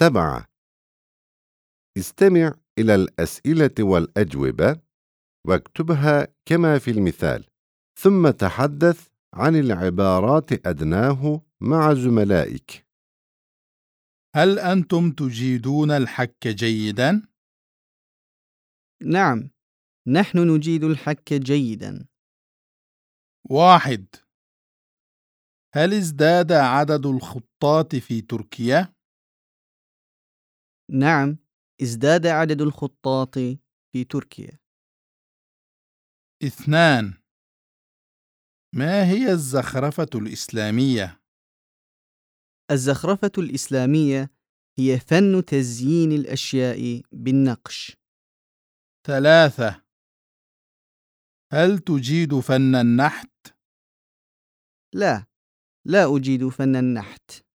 سبعة استمع إلى الأسئلة والأجوبة واكتبها كما في المثال ثم تحدث عن العبارات أدناه مع زملائك هل أنتم تجيدون الحك جيدا؟ نعم نحن نجيد الحك جيدا واحد هل ازداد عدد الخطاط في تركيا؟ نعم ازداد عدد الخطاط في تركيا. اثنان. ما هي الزخرفة الإسلامية؟ الزخرفة الإسلامية هي فن تزيين الأشياء بالنقش. ثلاثة. هل تجيد فن النحت؟ لا لا أجيد فن النحت.